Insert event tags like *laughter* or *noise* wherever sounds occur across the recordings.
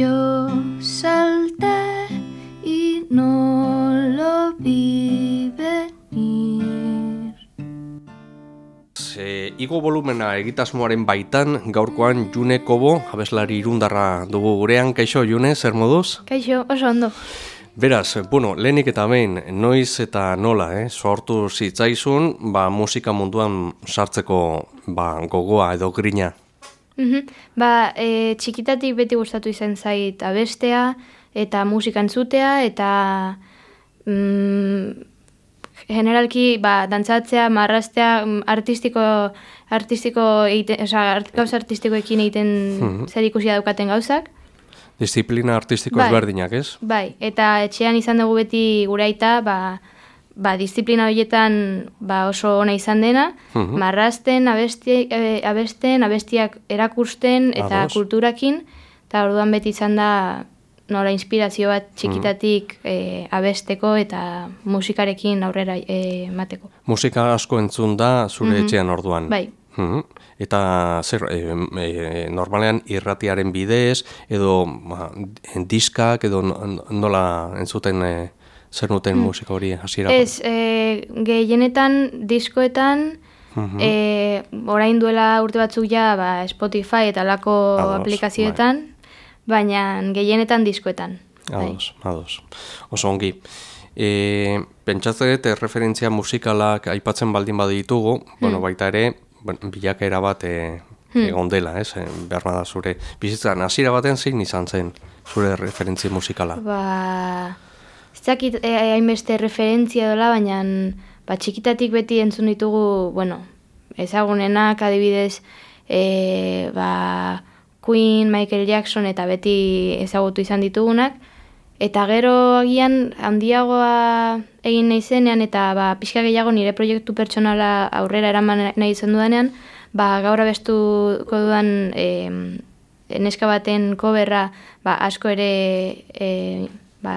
yo salté y no lo vi venir. Ze, igo volumena egitasmoaren baitan, gaurkoan June Kobo, abeslari irundarra dugu gurean, kaixo June, zer moduz? Kaixo, oso ondo. Beraz, bueno, lehenik eta behin, noiz eta nola, eh, sortu zitzaizun, ba, musika munduan sartzeko ba, gogoa edo grina. Mhm. Ba, e, txikitatik beti gustatu izan zait abestea, eta musika entzutea, eta mm, generalki ba, dantzatzea, marraztea, mm, artistiko, artistiko egiten, oza, gauza artistikoekin egiten Mhm. zer ikusia daukaten gauzak. Disiplina artistiko Bai. ezberdinak, ez? Bai, eta etxean izan dugu beti gure aita, ba, ba, disiplina horietan ba, oso ona izan dena, Mhm. marrazten, abesti, e, abesten, abestiak erakusten eta Ados. kulturakin, eta orduan beti izan da nola inspirazio bat txikitatik Mhm. e, abesteko eta musikarekin aurrera e, emateko. Musika asko entzun da zure etxean orduan. Bai. Mhm. Eta zer, e, e, normalean irratiaren bidez, edo ba, diskak, edo no- nola entzuten e, zer nuten musika hori hasiera. Ez, e, gehienetan diskoetan, Mhm. e, orain duela urte batzuk ja ba, Spotify eta lako Ados, aplikazioetan, baina gehienetan diskoetan. bai. Ados, ados. Oso ongi. E, pentsatzen dut, referentzia musikalak aipatzen baldin baditugu, Hmm. bueno, baita ere, bilakaera bat e, egon dela, ez? Behar da zure bizitzan, hasiera baten zein izan zen zure referentzia musikala. Ba, ez dakit e, hainbeste referentzia dola, baina ba, txikitatik beti entzun ditugu, bueno, ezagunenak adibidez, e, ba, Queen, Michael Jackson eta beti ezagutu izan ditugunak, eta gero agian handiagoa egin nahi zenean eta ba, pixka gehiago nire proiektu pertsonala aurrera eraman nahi izan dudanean, ba, gaur abestuko dudan e, neska baten koberra ba, asko ere e, ba,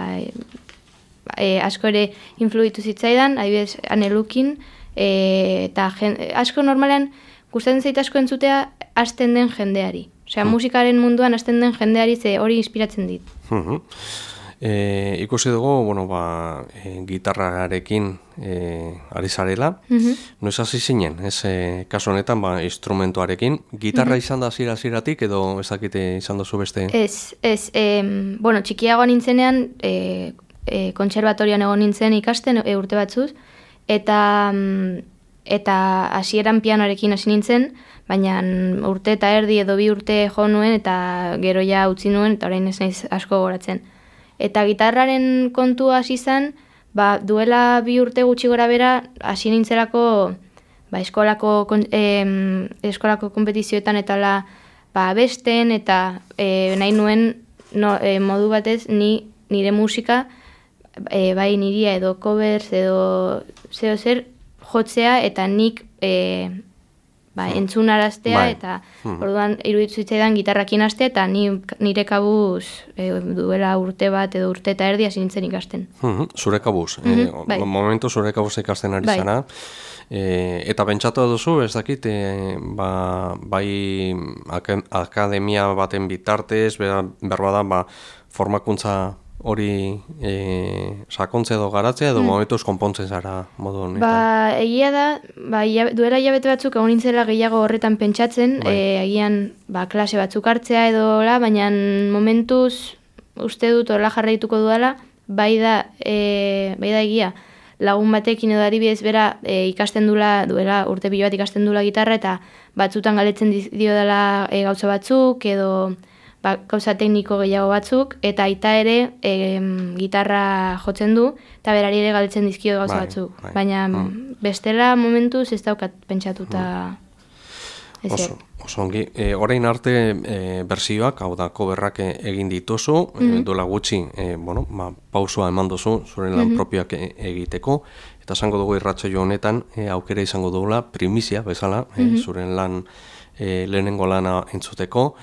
e, asko ere influitu zitzaidan, adibidez anelukin, e, eta jen, asko normalean gustatzen zait asko entzutea hasten den jendeari. Osea, musikaren munduan hasten den jendeari ze hori inspiratzen dit. E, ikusi dugu, bueno, ba, e, gitarrarekin e, ari zarela. Mhm. Noiz hasi zinen, ez e, kasu honetan, ba, instrumentuarekin. Gitarra izan da zira ziratik edo ez dakite izan duzu beste? Ez, ez, em, bueno, txikiago nintzenean, e, e, kontserbatorian egon nintzen ikasten e, urte batzuz, eta mm, eta hasieran pianoarekin hasi nintzen, baina urte eta erdi edo bi urte jo nuen eta gero ja utzi nuen eta orain ez naiz asko goratzen. Eta gitarraren kontua hasi zen, ba, duela bi urte gutxi gora bera, hasi nintzelako ba, eskolako, em, eskolako kompetizioetan eta la, ba, abesten eta e, nahi nuen no, e, modu batez ni nire musika e, bai niria edo covers edo zeo zer jotzea eta nik e, ba, entzunaraztea Bai. eta orduan iruditu zitzaidan gitarrakin hastea eta ni, nire kabuz e, duela urte bat edo urte eta erdi hasi nintzen ikasten. Mhm, Zure kabuz. Mhm, e, bai. Momentu zure kabuz ikasten ari Bai. zana. E, eta pentsatu duzu, ez dakit, e, ba, bai akademia baten bitartez, berba da, ba, formakuntza hori e, sakontze edo garatzea edo momentuz konpontzen zara modu honetan. Ba, egia da, ba, duela hilabete batzuk egon nintzela gehiago horretan pentsatzen, Bai. e, agian ba, klase batzuk hartzea edo la, baina momentuz uste dut horrela jarraituko dudala, bai da, e, bai da egia, lagun batekin edo adibidez bera e, ikasten dula, duela urte pilo bat ikasten dula gitarra eta batzutan galetzen dio dela e, gauza batzuk edo ba, gauza tekniko gehiago batzuk, eta aita ere em, gitarra jotzen du, eta berari ere galdetzen dizkio gauza Bai, batzuk. bai. Baina Mm. bestela momentuz ez daukat pentsatuta ezer. Oso, oso ongi. E, orain arte e, bersioak, hau da, coverrak e, egin dituzu, e, duela gutxi, e, bueno, ba, pausua eman duzu, zure lan propioak e, egiteko, eta esango dugu irratsaio honetan, e, aukera izango dugula, primizia, bezala, e, zuren lan, e, lehenengo lana entzuteko.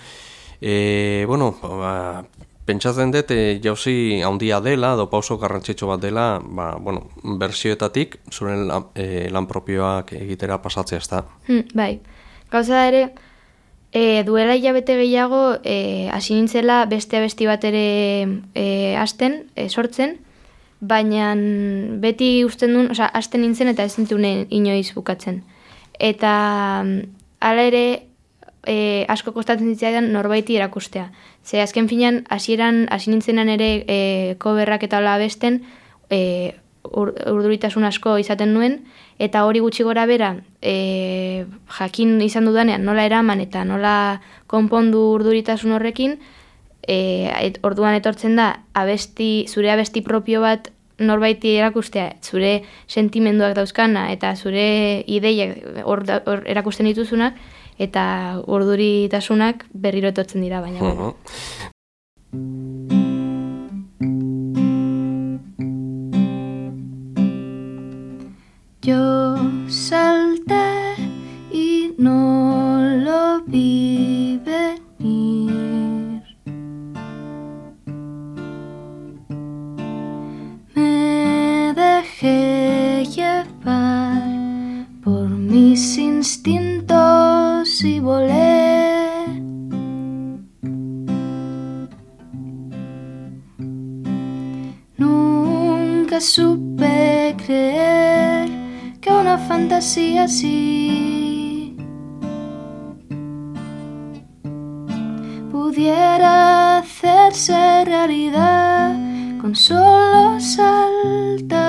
E, bueno, ba, pentsatzen dut, e, jauzi handia dela, edo pauso garrantzitsu bat dela, ba, bueno, bersioetatik, zure lan, e, lan propioak egitera pasatzea ez da. Hmm, bai, gauza ere, E, duela hilabete gehiago, e, hasi nintzela beste abesti bat ere e, asten, e, sortzen, baina beti usten duen, oza, asten nintzen eta ez zintunen inoiz bukatzen. Eta hala ere, e, asko kostatzen zitzaidan norbaiti erakustea. Ze azken finan, hasieran hasi nintzenan ere e, koberrak eta hola abesten, e, urduritasun asko izaten nuen, eta hori gutxi gora bera, e, jakin izan dudanean nola eraman eta nola konpondu urduritasun horrekin, e, orduan etortzen da, abesti, zure abesti propio bat norbaiti erakustea, zure sentimenduak dauzkana eta zure ideiak hor, erakusten dituzunak, eta urduritasunak berriro etortzen dira, baina. Uh Yo salté y no lo vi venir. Me dejé llevar por mis instintos y volé. Nunca supe creer que una fantasía así pudiera hacerse realidad con solo saltar.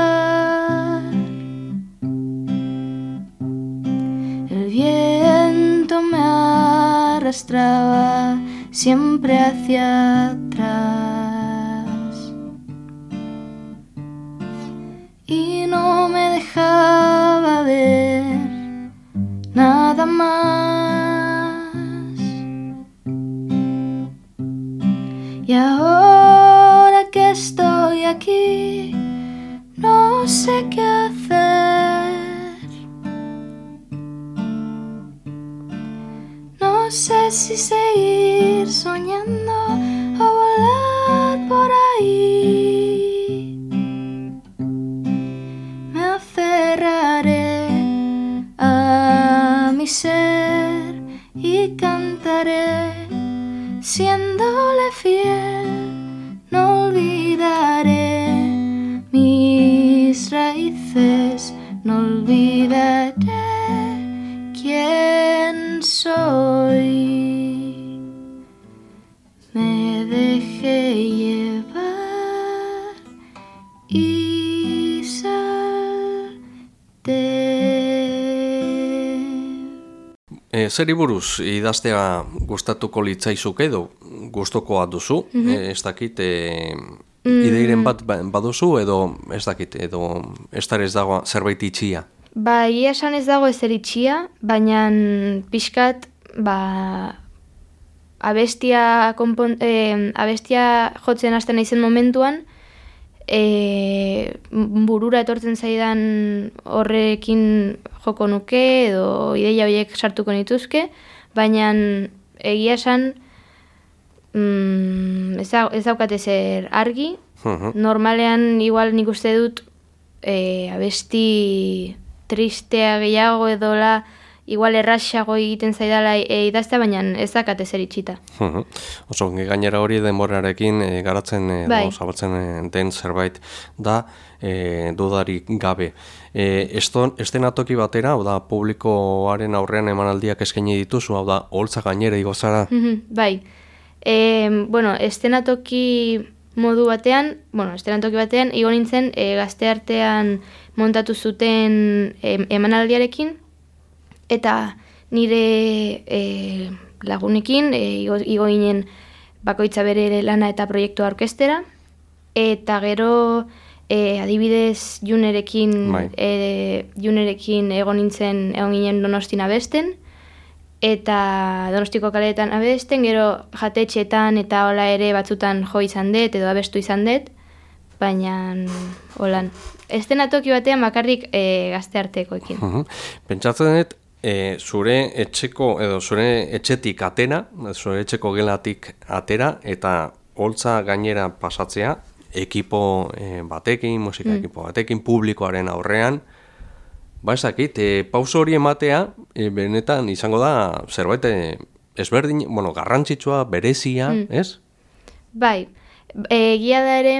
Arrastraba siempre hacia atrás. y no me dejaba ver nada más. Siéndole fiel. Zeri buruz idaztea gustatuko litzaizuke edo gustokoa duzu, mm -hmm. ez dakit, e, ideiren bat ba- baduzu edo ez dakit, edo ez ez dago zerbait itxia? Ba, ia esan ez dago ezer itxia, baina pixkat, ba, abestia, konpon, e, abestia jotzen hasten naizen momentuan, e, burura etortzen zaidan horrekin joko nuke edo ideia horiek sartuko nituzke, baina egia esan mm, ez, dau, ez daukate zer argi, Mhm. normalean igual nik uste dut e, abesti tristea gehiago edola igual erraxago egiten zaidala e, idaztea, baina ez dakate zer itxita. Mhm. Oso, gainera hori denborarekin e, garatzen edo Bai. zabaltzen e, den zerbait da e, dudarik gabe. E, eston, estenatoki batera, hau da, publikoaren aurrean emanaldiak eskaini dituzu, hau da, holtza gainera igozara. Mhm, bai. E, bueno, estenatoki modu batean, bueno, estenatoki batean, igo nintzen e, gazte artean montatu zuten em, emanaldiarekin, eta nire e, lagunekin e, igo, igo ginen bakoitza bere lana eta proiektua orkestera, eta gero e, adibidez junerekin, Bai. e, junerekin egon nintzen, egon ginen donostin abesten, eta donostiko kaleetan abesten, gero jatetxetan eta hola ere batzutan jo izan dut edo abestu izan dut, baina holan. Estenatoki batean bakarrik e, gazte artekoekin. Mhm. Pentsatzen dut, e, zure etxeko edo zure etxetik atera, zure etxeko gelatik atera eta holtza gainera pasatzea ekipo e, batekin, musika ekipo batekin, publikoaren aurrean, ba ez dakit, e, pauso hori ematea, e, benetan izango da zerbait ezberdin, bueno, garrantzitsua, berezia, mm. ez? Bai, egia da ere,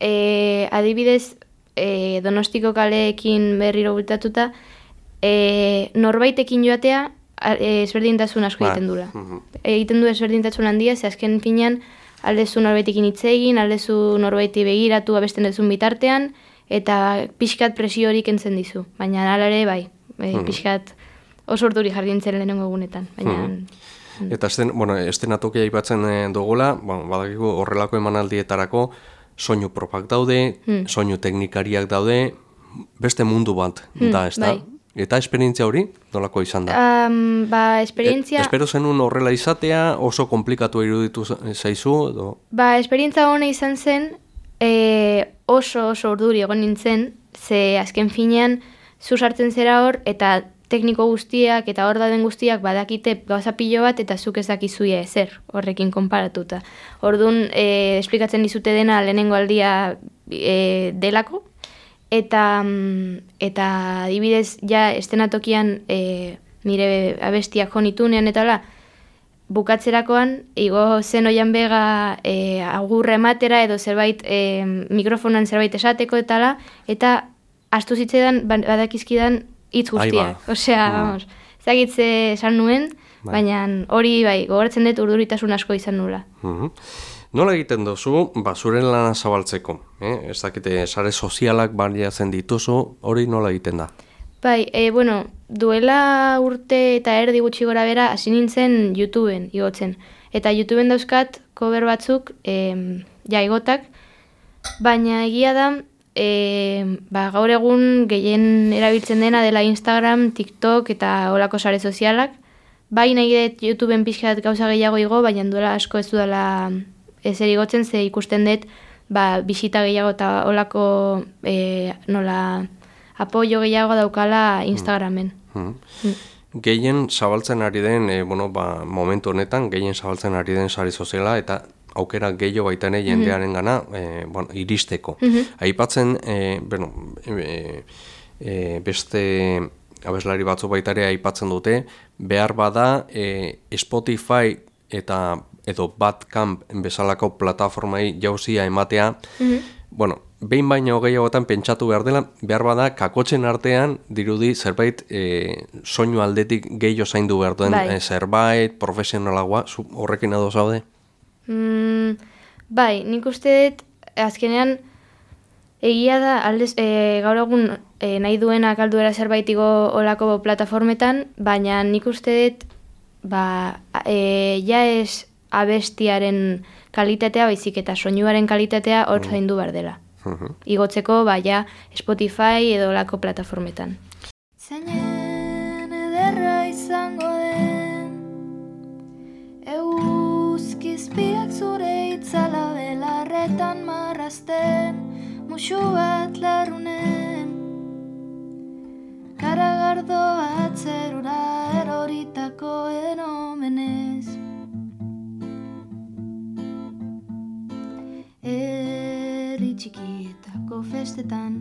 e, adibidez, e, donostiko kaleekin berriro bultatuta, e, norbaitekin joatea, e, ezberdintasun asko ba. egiten dula. Mm Egiten du ezberdintasun handia, ze azken finean, aldezu norbaitekin hitz egin, aldezu norbaiti begiratu abesten dezun bitartean, eta pixkat presio horik entzen dizu. Baina alare, bai, e, mm pixkat oso orduri jardintzen lehenengo egunetan. Baina, mm Eta esten, bueno, estenatokia aipatzen eh, dugula, bueno, badakigu horrelako emanaldietarako soinu propak daude, mm. soinu teknikariak daude, beste mundu bat mm, da, ez da? Bai. Eta esperientzia hori, nolako izan da? Um, ba, esperientzia... E, espero zenun horrela izatea, oso komplikatu iruditu zaizu, edo? Ba, esperientzia hona izan zen, e, oso oso urduri egon nintzen, ze azken finean, zuzartzen zera hor, eta tekniko guztiak eta hor daden guztiak badakite gauza pilo bat eta zuk ez dakizuia ezer horrekin konparatuta. Orduan, e, esplikatzen dizute dena lehenengo aldia e, delako, eta mm, eta adibidez ja estenatokian e, nire abestiak jonitunean eta la, bukatzerakoan, igo zen oian bega e, agurra ematera edo zerbait e, mikrofonan zerbait esateko eta la, eta astu zitzetan ba, badakizkidan hitz guztiak. Osea, mm. vamos, zagitze esan nuen, bai. baina hori bai, gogoratzen dut urduritasun asko izan nula. Mm Nola egiten duzu, ba, zure lana zabaltzeko? Eh? Ez dakite, sare sozialak baliatzen dituzu, hori nola egiten da? Bai, e, bueno, duela urte eta erdi gutxi gora bera, hasi nintzen YouTubeen igotzen. Eta YouTubeen dauzkat, cover batzuk, e, ja, igotak, baina egia da, e, ba, gaur egun gehien erabiltzen dena dela Instagram, TikTok eta olako sare sozialak. Bai nahi dut YouTubeen pixkat gauza gehiago igo, baina duela asko ez dudala ezer igotzen, ze ikusten dut ba, bisita gehiago eta olako e, nola apoio gehiago daukala Instagramen. Mm. Mm. Gehien zabaltzen ari den, e, bueno, ba, momentu honetan, gehien zabaltzen ari den sare soziala, eta aukera gehiago baita nahi jendearen gana e, bueno, iristeko. Mm Aipatzen, e, bueno, e, e, beste abeslari batzu baita ere aipatzen dute, behar bada e, Spotify eta edo Badcamp bezalako plataformai jauzia ematea, mm bueno, behin baino gehiagotan pentsatu behar dela, behar bada kakotzen artean dirudi zerbait e, soinu aldetik gehiago zaindu behar duen bai. zerbait, profesionalagoa, horrekin ados zaude? Mm, bai, nik uste dut, azkenean, egia da, aldez, e, gaur egun e, nahi duena kalduera zerbaitigo olako plataformetan, baina nik uste dut, ba, e, ja ez abestiaren kalitatea, baizik eta soinuaren kalitatea hor mm. zaindu behar dela. Mm Igotzeko, ba, ja, Spotify edo olako plataformetan. Zainen ederra izango den, eu Eguzkizpiak zure itzala belarretan marrazten Musu bat larunen Karagardo atzerura eroritako txikietako festetan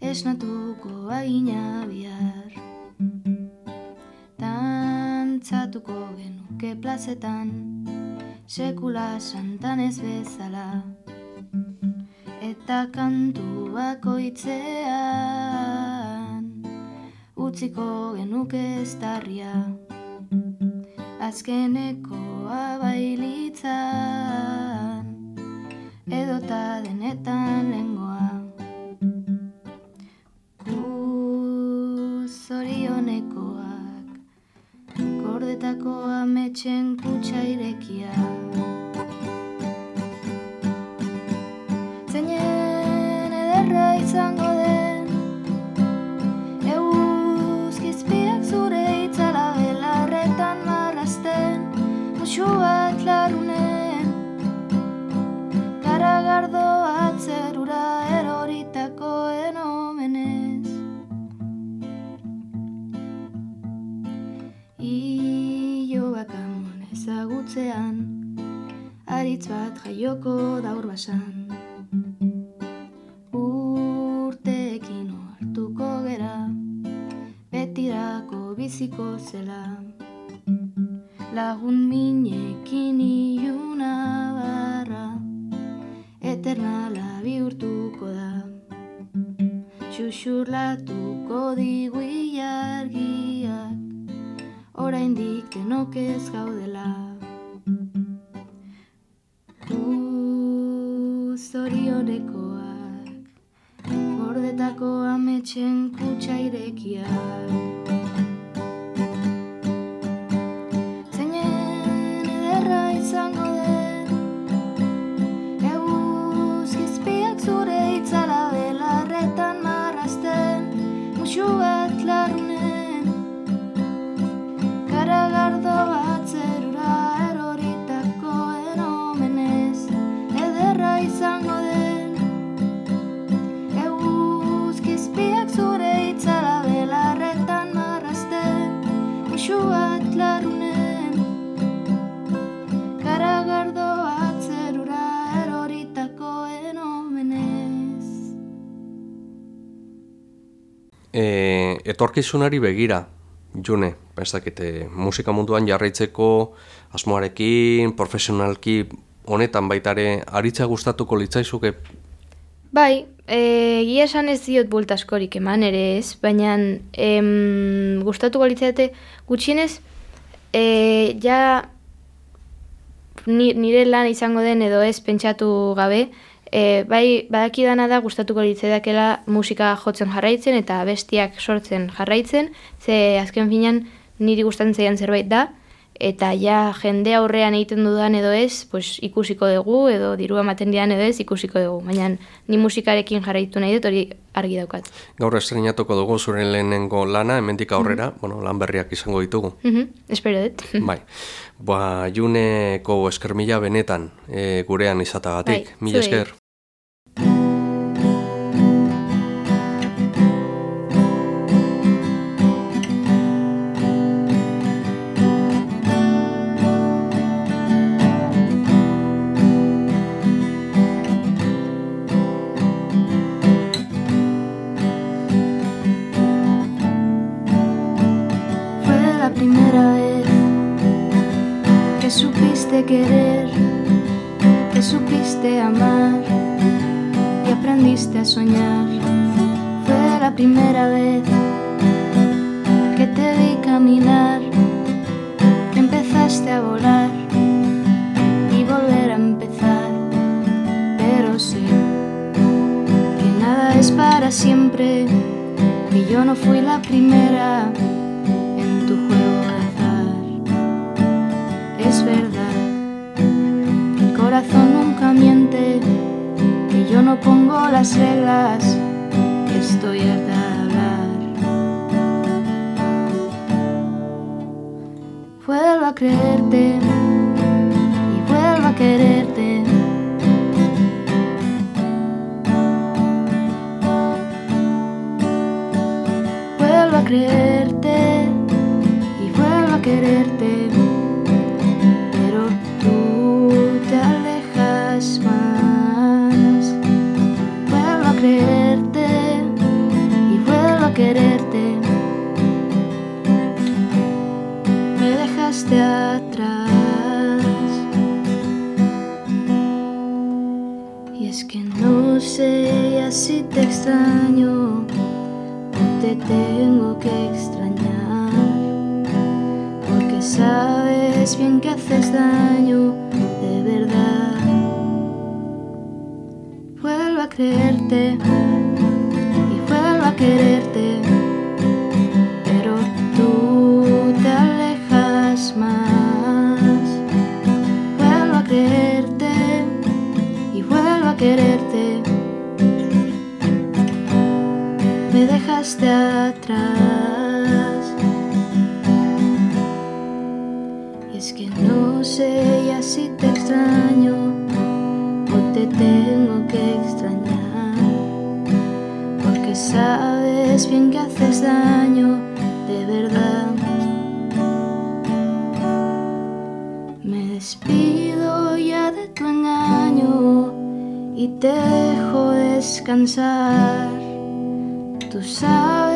Esnatuko agina bihar. Tantzatuko genuke plazetan sekula santan ez bezala. Eta kantu bakoitzean utziko genuke ez darria azkeneko abailitzan edota denetan lengoa. Zorionekoak kordetako ametxen kutsa irekia eternala bihurtuko da. Xuxurlatuko digu ilargiak oraindik denok ez gaudela. Zorionekoak Gordetako ametxen kutsa irekiak etorkizunari begira, June, pensakete, musika munduan jarraitzeko asmoarekin, profesionalki honetan baitare aritza gustatuko litzaizuke Bai, e, egia esan ez diot bulta askorik eman ere ez, baina em, gustatuko litzate gutxienez e, ja ni, nire lan izango den edo ez pentsatu gabe, e, bai badakidana da gustatuko litzaidakela musika jotzen jarraitzen eta bestiak sortzen jarraitzen, ze azken finean niri gustatzen zaidan zerbait da, eta ja jende aurrean egiten dudan edo ez, pues, ikusiko dugu, edo dirua ematen dian edo ez, ikusiko dugu. Baina ni musikarekin jarraitu nahi dut hori argi daukat. Gaur estrenatuko dugu zure lehenengo lana, hemendik aurrera, bueno, lan berriak izango ditugu. Mhm, espero dut. *laughs* Bai, ba, juneko esker mila benetan e, gurean izatagatik. Bai, mila esker. Y aprendiste a soñar. Fue la primera vez que te vi caminar, empezaste a volar y volver a empezar. Pero sé que nada es para siempre, que yo no fui la primera en tu juego yo no pongo las reglas, estoy harta de hablar. Vuelvo a creerte y vuelvo a quererte. Vuelvo a creerte y vuelvo a quererte, no ya si te extraño o te tengo que extrañar. Porque sabes bien que haces daño de verdad. Vuelvo a creerte y vuelvo a quererte. Dejaste atrás. Y es que no sé ya si te extraño o te tengo que extrañar. Porque sabes bien que haces daño de verdad. Me despido ya de tu engaño y te dejo descansar. So.